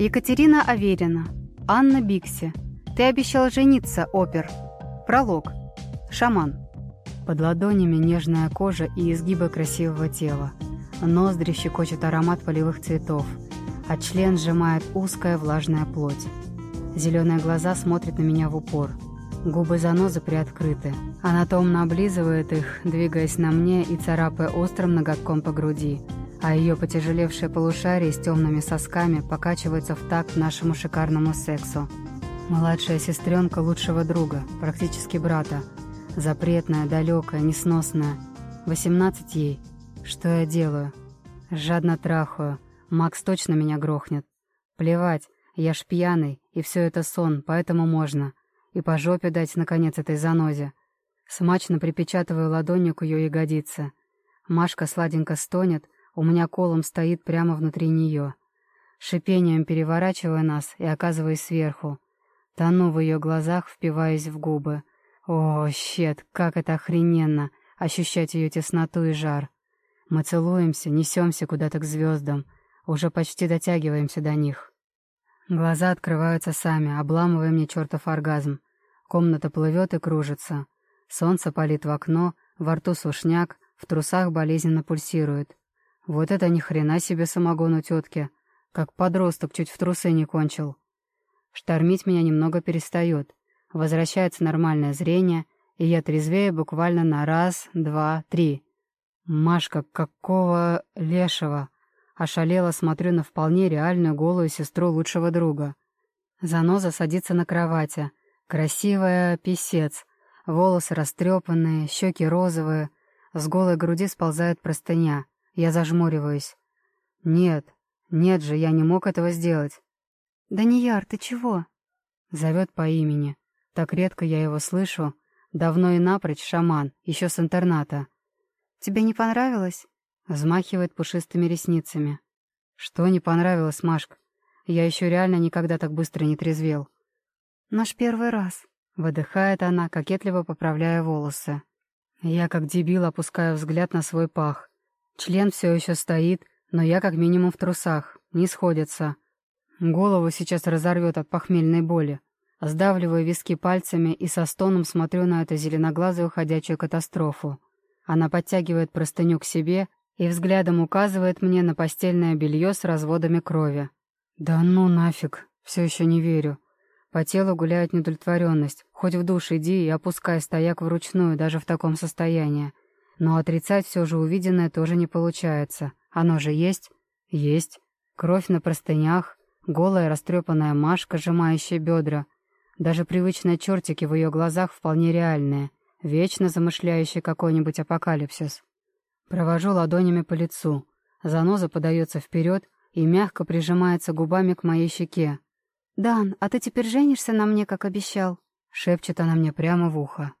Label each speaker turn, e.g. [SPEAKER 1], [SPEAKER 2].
[SPEAKER 1] Екатерина Аверина. Анна Бикси. Ты обещал жениться, опер. Пролог. Шаман. Под ладонями нежная кожа и изгибы красивого тела. Ноздри щекочет аромат полевых цветов, а член сжимает узкая влажная плоть. Зеленые глаза смотрят на меня в упор. Губы занозы приоткрыты. Она томно облизывает их, двигаясь на мне и царапая острым ноготком по груди – а ее потяжелевшее полушарие с темными сосками покачивается в такт нашему шикарному сексу. Младшая сестренка лучшего друга, практически брата. Запретная, далекая, несносная. 18 ей. Что я делаю? Жадно трахаю. Макс точно меня грохнет. Плевать, я ж пьяный, и все это сон, поэтому можно. И по жопе дать, наконец, этой занозе. Смачно припечатываю ладонью к ее ягодице. Машка сладенько стонет, у меня колом стоит прямо внутри нее. Шипением переворачивая нас и оказываясь сверху. Тону в ее глазах, впиваясь в губы. О, щет, как это охрененно, ощущать ее тесноту и жар. Мы целуемся, несемся куда-то к звездам, уже почти дотягиваемся до них. Глаза открываются сами, обламывая мне чертов оргазм. Комната плывет и кружится. Солнце палит в окно, во рту сушняк, в трусах болезненно пульсирует. Вот это ни хрена себе самогон у тетки. Как подросток чуть в трусы не кончил. Штормить меня немного перестает. Возвращается нормальное зрение, и я трезвею буквально на раз, два, три. Машка, какого лешего? Ошалела смотрю на вполне реальную голую сестру лучшего друга. Заноза садится на кровати. Красивая писец. Волосы растрепанные, щеки розовые. С голой груди сползает простыня. Я зажмуриваюсь. «Нет, нет же, я не мог этого сделать».
[SPEAKER 2] «Данияр, ты чего?»
[SPEAKER 1] Зовет по имени. Так редко я его слышу. Давно и напрочь шаман, еще с интерната.
[SPEAKER 2] «Тебе не понравилось?»
[SPEAKER 1] Взмахивает пушистыми ресницами. «Что не понравилось, Машка? Я еще реально никогда так быстро не трезвел».
[SPEAKER 2] «Наш первый раз», —
[SPEAKER 1] выдыхает она, кокетливо поправляя волосы. Я, как дебил, опускаю взгляд на свой пах. Член все еще стоит, но я как минимум в трусах, не сходится. Голову сейчас разорвет от похмельной боли. Сдавливаю виски пальцами и со стоном смотрю на эту зеленоглазую ходячую катастрофу. Она подтягивает простыню к себе и взглядом указывает мне на постельное белье с разводами крови. Да ну нафиг, все еще не верю. По телу гуляет недовлетворенность. Хоть в душ иди и опускай стояк вручную, даже в таком состоянии. Но отрицать все же увиденное тоже не получается. Оно же есть? Есть. Кровь на простынях, голая растрепанная Машка, сжимающая бедра. Даже привычные чертики в ее глазах вполне реальные, вечно замышляющие какой-нибудь апокалипсис. Провожу ладонями по лицу. Заноза подается вперед и мягко прижимается губами к моей щеке.
[SPEAKER 2] «Дан, а ты теперь женишься на мне, как обещал?»
[SPEAKER 1] — шепчет она мне прямо в ухо.